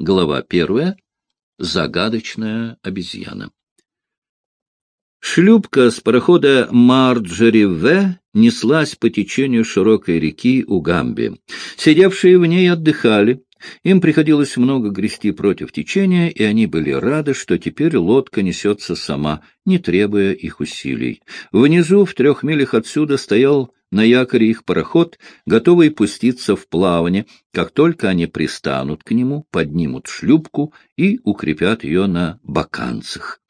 Глава первая. Загадочная обезьяна. Шлюпка с парохода Марджери В. неслась по течению широкой реки Угамби. Сидевшие в ней отдыхали. Им приходилось много грести против течения, и они были рады, что теперь лодка несется сама, не требуя их усилий. Внизу, в трех милях отсюда, стоял на якоре их пароход, готовый пуститься в плавание, как только они пристанут к нему, поднимут шлюпку и укрепят ее на баканцах.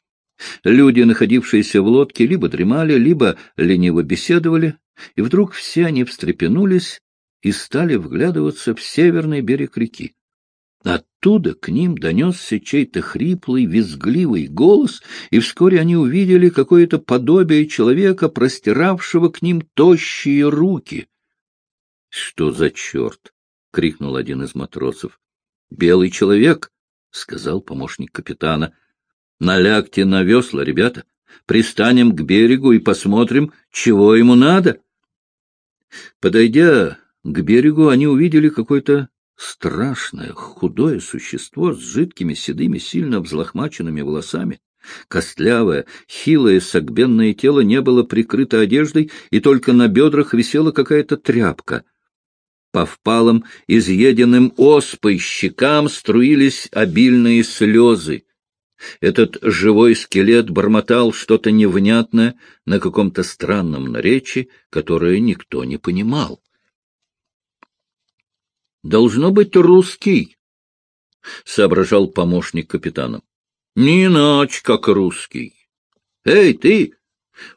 Люди, находившиеся в лодке, либо дремали, либо лениво беседовали, и вдруг все они встрепенулись и стали вглядываться в северный берег реки. Оттуда к ним донесся чей-то хриплый, визгливый голос, и вскоре они увидели какое-то подобие человека, простиравшего к ним тощие руки. — Что за черт? — крикнул один из матросов. — Белый человек, — сказал помощник капитана. — Налягте на весла, ребята. Пристанем к берегу и посмотрим, чего ему надо. Подойдя к берегу, они увидели какой-то Страшное, худое существо с жидкими, седыми, сильно взлохмаченными волосами. Костлявое, хилое, согбенное тело не было прикрыто одеждой, и только на бедрах висела какая-то тряпка. По впалым, изъеденным оспой щекам струились обильные слезы. Этот живой скелет бормотал что-то невнятное на каком-то странном наречии, которое никто не понимал. Должно быть русский, — соображал помощник капитана. — Не иначе, как русский. — Эй, ты,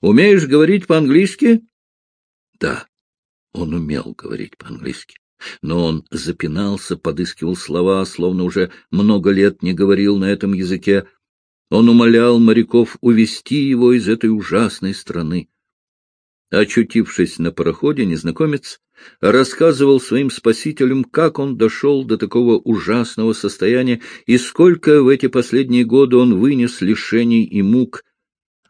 умеешь говорить по-английски? Да, он умел говорить по-английски. Но он запинался, подыскивал слова, словно уже много лет не говорил на этом языке. Он умолял моряков увести его из этой ужасной страны. Очутившись на пароходе, незнакомец рассказывал своим спасителям, как он дошел до такого ужасного состояния и сколько в эти последние годы он вынес лишений и мук.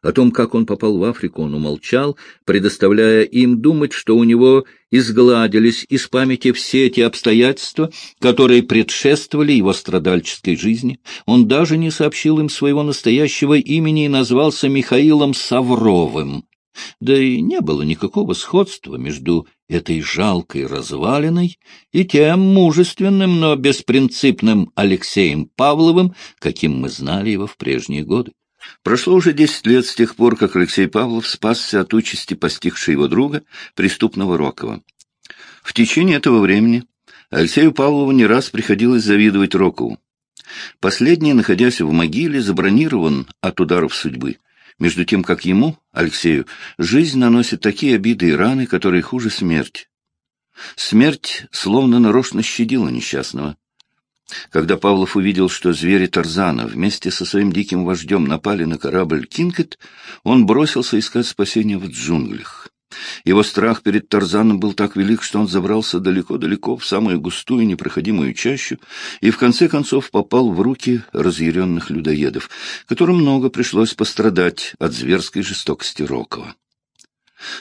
О том, как он попал в Африку, он умолчал, предоставляя им думать, что у него изгладились из памяти все эти обстоятельства, которые предшествовали его страдальческой жизни. Он даже не сообщил им своего настоящего имени и назвался Михаилом Савровым. Да и не было никакого сходства между этой жалкой развалиной и тем мужественным, но беспринципным Алексеем Павловым, каким мы знали его в прежние годы. Прошло уже десять лет с тех пор, как Алексей Павлов спасся от участи постигшей его друга, преступного Рокова. В течение этого времени Алексею Павлову не раз приходилось завидовать Рокову. Последний, находясь в могиле, забронирован от ударов судьбы — между тем, как ему, Алексею, жизнь наносит такие обиды и раны, которые хуже смерти. Смерть словно нарочно щадила несчастного. Когда Павлов увидел, что звери Тарзана вместе со своим диким вождем напали на корабль Кинкет, он бросился искать спасения в джунглях. Его страх перед Тарзаном был так велик, что он забрался далеко-далеко в самую густую непроходимую чащу и в конце концов попал в руки разъяренных людоедов, которым много пришлось пострадать от зверской жестокости Рокова.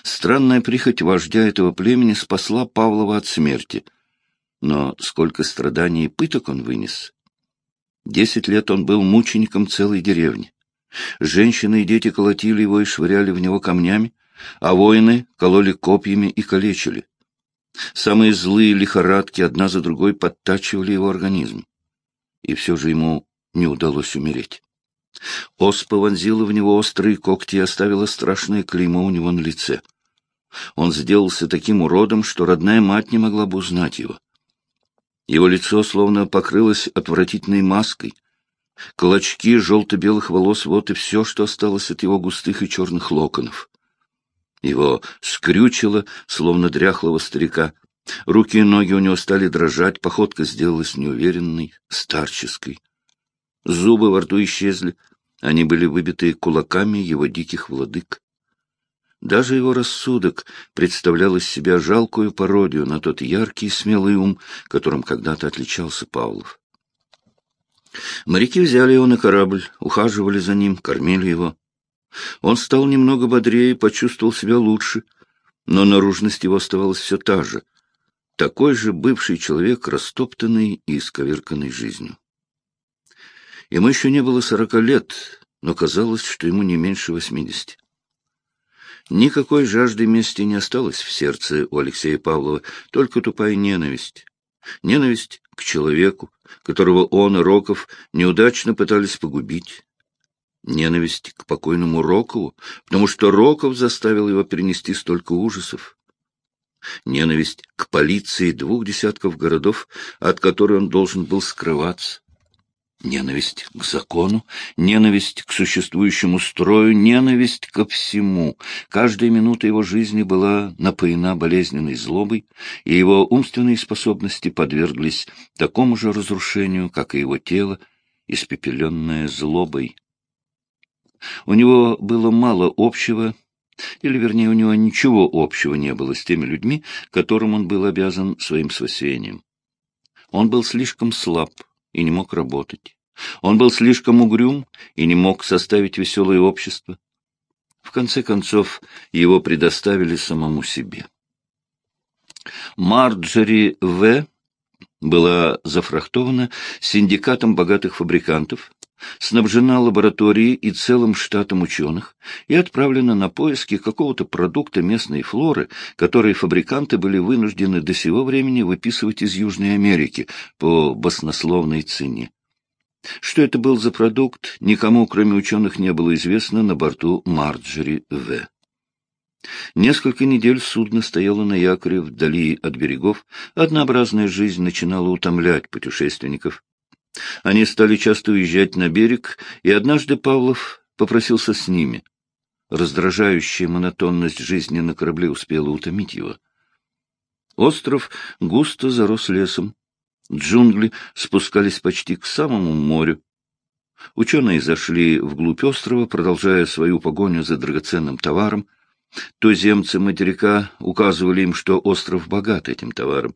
Странная прихоть вождя этого племени спасла Павлова от смерти. Но сколько страданий и пыток он вынес. Десять лет он был мучеником целой деревни. Женщины и дети колотили его и швыряли в него камнями, а воины кололи копьями и калечили. Самые злые лихорадки одна за другой подтачивали его организм. И все же ему не удалось умереть. Оспа вонзила в него острые когти и оставила страшное клеймо у него на лице. Он сделался таким уродом, что родная мать не могла бы узнать его. Его лицо словно покрылось отвратительной маской. Клочки желто-белых волос — вот и все, что осталось от его густых и черных локонов. Его скрючило, словно дряхлого старика. Руки и ноги у него стали дрожать, походка сделалась неуверенной, старческой. Зубы во рту исчезли, они были выбиты кулаками его диких владык. Даже его рассудок представлял из себя жалкую пародию на тот яркий и смелый ум, которым когда-то отличался Павлов. Моряки взяли его на корабль, ухаживали за ним, кормили его. Он стал немного бодрее, почувствовал себя лучше, но наружность его оставалась все та же. Такой же бывший человек, растоптанный и исковерканный жизнью. Ему еще не было сорока лет, но казалось, что ему не меньше восьмидесяти. Никакой жажды мести не осталось в сердце у Алексея Павлова, только тупая ненависть. Ненависть к человеку, которого он и Роков неудачно пытались погубить. Ненависть к покойному Рокову, потому что Роков заставил его перенести столько ужасов. Ненависть к полиции двух десятков городов, от которой он должен был скрываться. Ненависть к закону, ненависть к существующему строю, ненависть ко всему. Каждая минута его жизни была напоена болезненной злобой, и его умственные способности подверглись такому же разрушению, как и его тело, испепеленное злобой. У него было мало общего, или, вернее, у него ничего общего не было с теми людьми, которым он был обязан своим спасением. Он был слишком слаб, и не мог работать. Он был слишком угрюм и не мог составить веселое общество. В конце концов, его предоставили самому себе. Марджери В. была зафрахтована синдикатом богатых фабрикантов, снабжена лабораторией и целым штатом ученых и отправлена на поиски какого-то продукта местной флоры, который фабриканты были вынуждены до сего времени выписывать из Южной Америки по баснословной цене. Что это был за продукт, никому, кроме ученых, не было известно на борту Марджери В. Несколько недель судно стояло на якоре вдали от берегов, однообразная жизнь начинала утомлять путешественников. Они стали часто уезжать на берег, и однажды Павлов попросился с ними. Раздражающая монотонность жизни на корабле успела утомить его. Остров густо зарос лесом. Джунгли спускались почти к самому морю. Ученые зашли вглубь острова, продолжая свою погоню за драгоценным товаром. Туземцы материка указывали им, что остров богат этим товаром.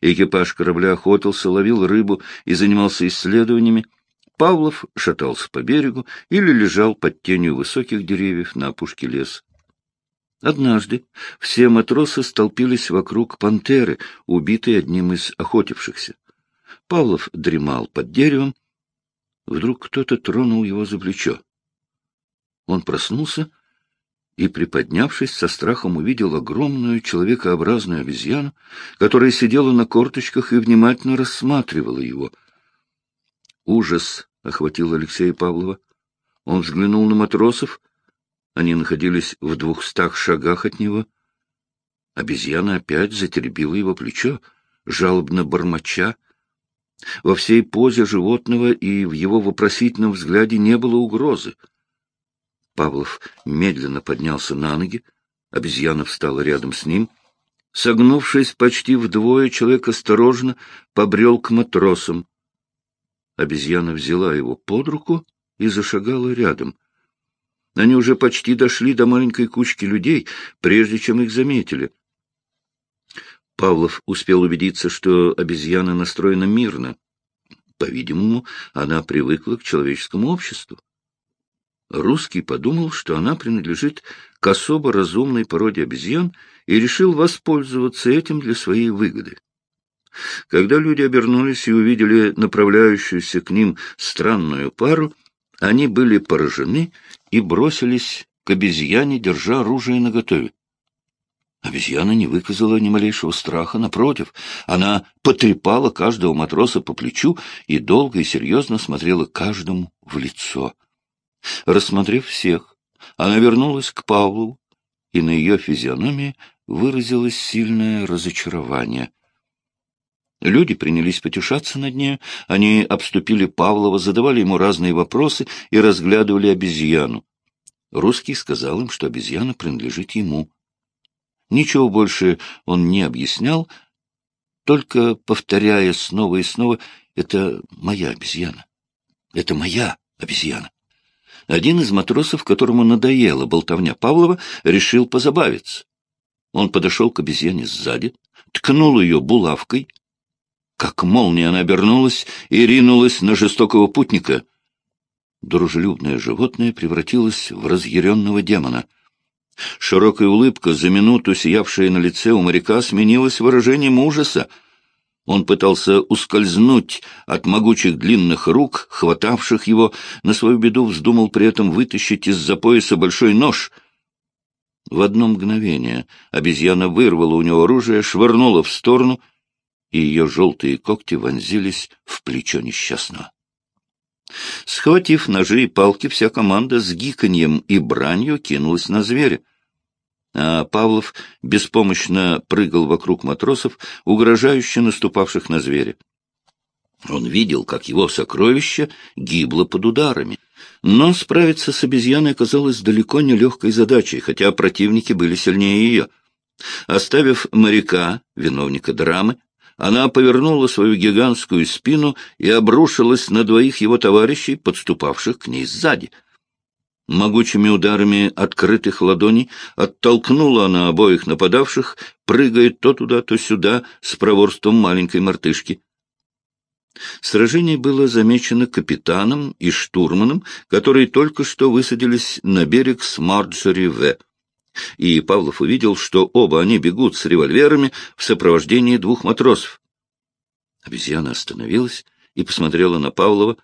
Экипаж корабля охотился, ловил рыбу и занимался исследованиями. Павлов шатался по берегу или лежал под тенью высоких деревьев на опушке леса. Однажды все матросы столпились вокруг пантеры, убитой одним из охотившихся. Павлов дремал под деревом. Вдруг кто-то тронул его за плечо. Он проснулся и, приподнявшись, со страхом увидел огромную человекообразную обезьяну, которая сидела на корточках и внимательно рассматривала его. Ужас охватил Алексея Павлова. Он взглянул на матросов. Они находились в двухстах шагах от него. Обезьяна опять затеребила его плечо, жалобно бормоча. Во всей позе животного и в его вопросительном взгляде не было угрозы — Павлов медленно поднялся на ноги, обезьяна встала рядом с ним. Согнувшись почти вдвое, человек осторожно побрел к матросам. Обезьяна взяла его под руку и зашагала рядом. Они уже почти дошли до маленькой кучки людей, прежде чем их заметили. Павлов успел убедиться, что обезьяна настроена мирно. По-видимому, она привыкла к человеческому обществу. Русский подумал, что она принадлежит к особо разумной породе обезьян и решил воспользоваться этим для своей выгоды. Когда люди обернулись и увидели направляющуюся к ним странную пару, они были поражены и бросились к обезьяне, держа оружие наготове. Обезьяна не выказала ни малейшего страха, напротив, она потрепала каждого матроса по плечу и долго и серьезно смотрела каждому в лицо. Рассмотрев всех, она вернулась к Павлу, и на ее физиономии выразилось сильное разочарование. Люди принялись потешаться над нею, они обступили Павлова, задавали ему разные вопросы и разглядывали обезьяну. Русский сказал им, что обезьяна принадлежит ему. Ничего больше он не объяснял, только повторяя снова и снова «Это моя обезьяна! Это моя обезьяна!» Один из матросов, которому надоела болтовня Павлова, решил позабавиться. Он подошел к обезьяне сзади, ткнул ее булавкой. Как молния она обернулась и ринулась на жестокого путника. Дружелюбное животное превратилось в разъяренного демона. Широкая улыбка, за минуту сиявшая на лице у моряка, сменилась выражением ужаса. Он пытался ускользнуть от могучих длинных рук, хватавших его, на свою беду вздумал при этом вытащить из-за пояса большой нож. В одно мгновение обезьяна вырвала у него оружие, швырнула в сторону, и ее желтые когти вонзились в плечо несчастного. Схватив ножи и палки, вся команда с гиканьем и бранью кинулась на зверя а Павлов беспомощно прыгал вокруг матросов, угрожающе наступавших на зверя. Он видел, как его сокровище гибло под ударами. Но справиться с обезьяной оказалось далеко не легкой задачей, хотя противники были сильнее ее. Оставив моряка, виновника драмы, она повернула свою гигантскую спину и обрушилась на двоих его товарищей, подступавших к ней сзади — Могучими ударами открытых ладоней оттолкнула она обоих нападавших, прыгая то туда, то сюда с проворством маленькой мартышки. Сражение было замечено капитаном и штурманом, которые только что высадились на берег с Марджори В. И Павлов увидел, что оба они бегут с револьверами в сопровождении двух матросов. Обезьяна остановилась и посмотрела на Павлова,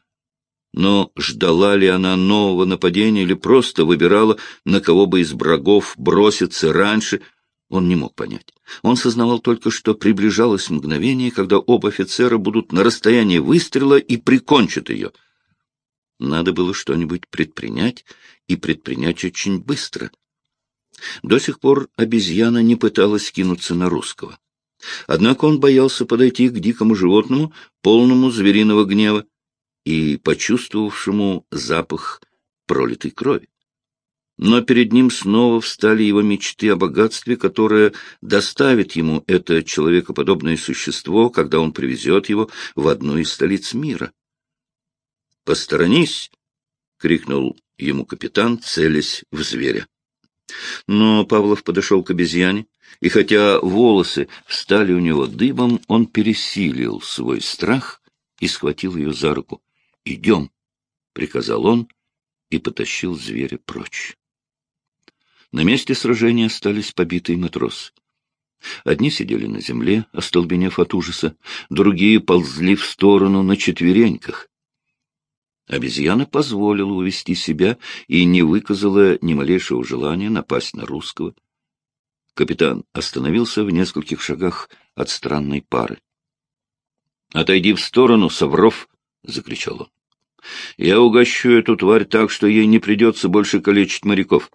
но ждала ли она нового нападения или просто выбирала, на кого бы из врагов броситься раньше, он не мог понять. Он сознавал только, что приближалось мгновение, когда оба офицера будут на расстоянии выстрела и прикончат ее. Надо было что-нибудь предпринять, и предпринять очень быстро. До сих пор обезьяна не пыталась кинуться на русского. Однако он боялся подойти к дикому животному, полному звериного гнева и почувствовавшему запах пролитой крови. Но перед ним снова встали его мечты о богатстве, которое доставит ему это человекоподобное существо, когда он привезет его в одну из столиц мира. «Посторонись!» — крикнул ему капитан, целясь в зверя. Но Павлов подошел к обезьяне, и хотя волосы встали у него дыбом, он пересилил свой страх и схватил ее за руку. «Идем», — приказал он и потащил зверя прочь. На месте сражения остались побитые матросы. Одни сидели на земле, остолбенев от ужаса, другие ползли в сторону на четвереньках. Обезьяна позволила увести себя и не выказала ни малейшего желания напасть на русского. Капитан остановился в нескольких шагах от странной пары. — Отойди в сторону, Савров! — закричал он. — Я угощу эту тварь так, что ей не придется больше калечить моряков.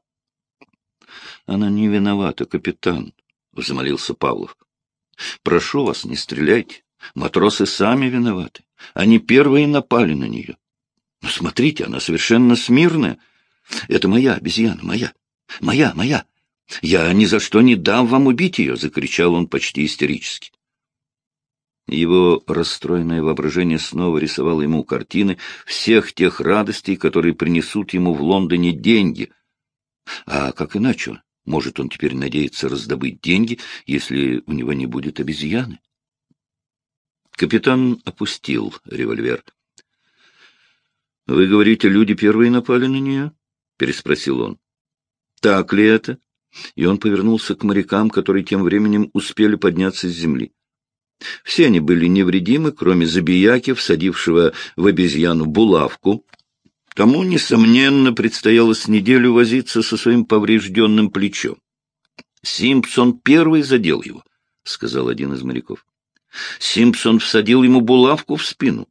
— Она не виновата, капитан, — взмолился Павлов. — Прошу вас, не стреляйте. Матросы сами виноваты. Они первые напали на нее. Но смотрите, она совершенно смирная. Это моя обезьяна, моя. Моя, моя. Я ни за что не дам вам убить ее, — закричал он почти истерически. Его расстроенное воображение снова рисовало ему картины всех тех радостей, которые принесут ему в Лондоне деньги. А как иначе может он теперь надеяться раздобыть деньги, если у него не будет обезьяны? Капитан опустил револьвер. — Вы говорите, люди первые напали на нее? — переспросил он. — Так ли это? И он повернулся к морякам, которые тем временем успели подняться с земли. Все они были невредимы, кроме забияки, всадившего в обезьяну булавку. Тому, несомненно, предстояло с неделю возиться со своим поврежденным плечом. «Симпсон первый задел его», — сказал один из моряков. Симпсон всадил ему булавку в спину.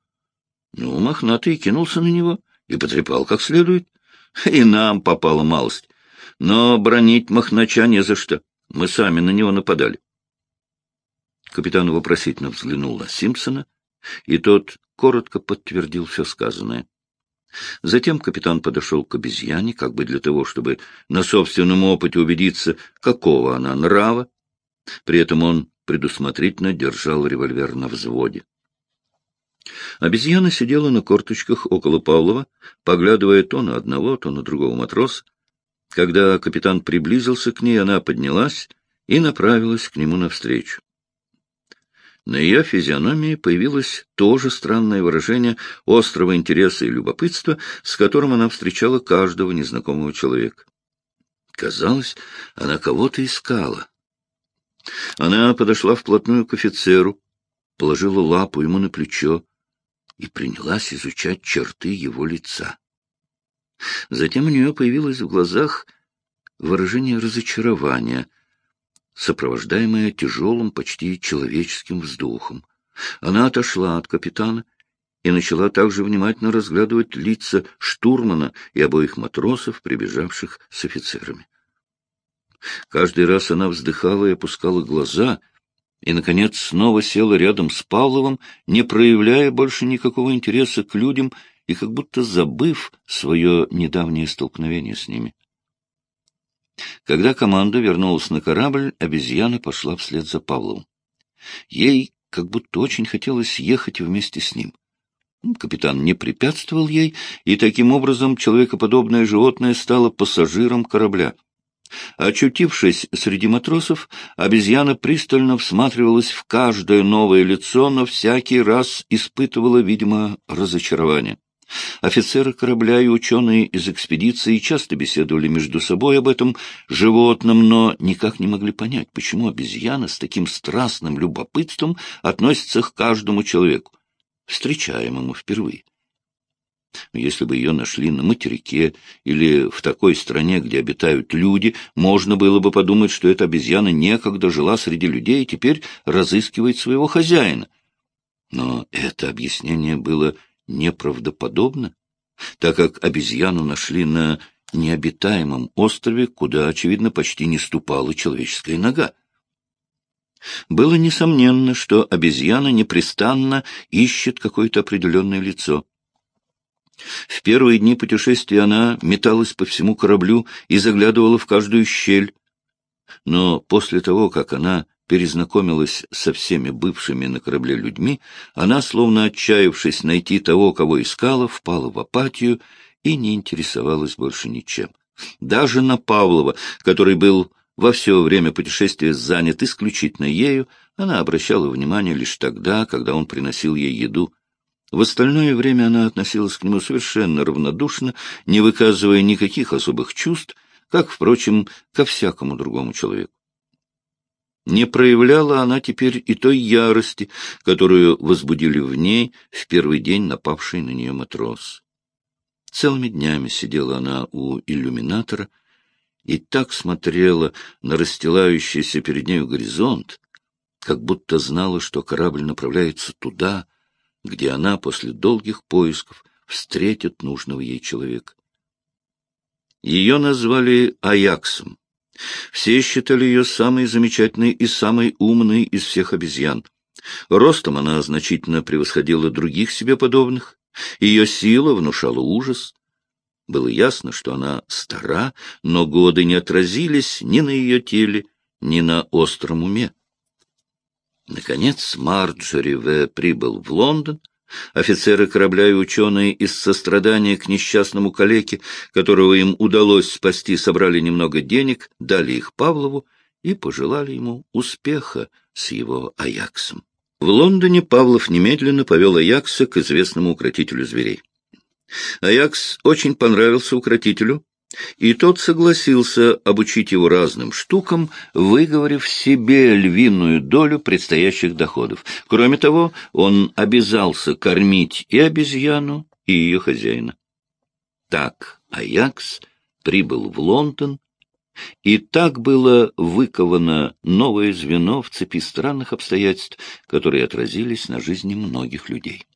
Ну, мохнатый кинулся на него и потрепал как следует. И нам попала малость. Но бронить мохнача не за что. Мы сами на него нападали. Капитан вопросительно взглянул на Симпсона, и тот коротко подтвердил все сказанное. Затем капитан подошел к обезьяне, как бы для того, чтобы на собственном опыте убедиться, какого она нрава. При этом он предусмотрительно держал револьвер на взводе. Обезьяна сидела на корточках около Павлова, поглядывая то на одного, то на другого матроса. Когда капитан приблизился к ней, она поднялась и направилась к нему навстречу. На ее физиономии появилось то же странное выражение острого интереса и любопытства, с которым она встречала каждого незнакомого человека. Казалось, она кого-то искала. Она подошла вплотную к офицеру, положила лапу ему на плечо и принялась изучать черты его лица. Затем у нее появилось в глазах выражение разочарования, сопровождаемое тяжелым, почти человеческим вздохом. Она отошла от капитана и начала также внимательно разглядывать лица штурмана и обоих матросов, прибежавших с офицерами. Каждый раз она вздыхала и опускала глаза, и, наконец, снова села рядом с Павловым, не проявляя больше никакого интереса к людям и как будто забыв свое недавнее столкновение с ними. Когда команда вернулась на корабль, обезьяна пошла вслед за Павловым. Ей как будто очень хотелось ехать вместе с ним. Капитан не препятствовал ей, и таким образом человекоподобное животное стало пассажиром корабля. Очутившись среди матросов, обезьяна пристально всматривалась в каждое новое лицо, но всякий раз испытывала, видимо, разочарование. Офицеры корабля и ученые из экспедиции часто беседовали между собой об этом животном, но никак не могли понять, почему обезьяна с таким страстным любопытством относится к каждому человеку, встречаемому впервые. Если бы ее нашли на материке или в такой стране, где обитают люди, можно было бы подумать, что эта обезьяна некогда жила среди людей и теперь разыскивает своего хозяина. Но это объяснение было неправдоподобно, так как обезьяну нашли на необитаемом острове, куда, очевидно, почти не ступала человеческая нога. Было несомненно, что обезьяна непрестанно ищет какое-то определенное лицо. В первые дни путешествия она металась по всему кораблю и заглядывала в каждую щель. Но после того, как она перезнакомилась со всеми бывшими на корабле людьми, она, словно отчаявшись найти того, кого искала, впала в апатию и не интересовалась больше ничем. Даже на Павлова, который был во все время путешествия занят исключительно ею, она обращала внимание лишь тогда, когда он приносил ей еду. В остальное время она относилась к нему совершенно равнодушно, не выказывая никаких особых чувств, как, впрочем, ко всякому другому человеку. Не проявляла она теперь и той ярости, которую возбудили в ней в первый день напавший на нее матрос. Целыми днями сидела она у иллюминатора и так смотрела на расстилающийся перед нею горизонт, как будто знала, что корабль направляется туда, где она после долгих поисков встретит нужного ей человека. Ее назвали Аяксом. Все считали ее самой замечательной и самой умной из всех обезьян. Ростом она значительно превосходила других себе подобных. Ее сила внушала ужас. Было ясно, что она стара, но годы не отразились ни на ее теле, ни на остром уме. Наконец Марджори В. прибыл в Лондон. Офицеры корабля и ученые из сострадания к несчастному калеке, которого им удалось спасти, собрали немного денег, дали их Павлову и пожелали ему успеха с его Аяксом. В Лондоне Павлов немедленно повел Аякса к известному укротителю зверей. Аякс очень понравился укротителю, и тот согласился обучить его разным штукам, выговорив себе львиную долю предстоящих доходов. Кроме того, он обязался кормить и обезьяну, и ее хозяина. Так Аякс прибыл в Лондон, и так было выковано новое звено в цепи странных обстоятельств, которые отразились на жизни многих людей.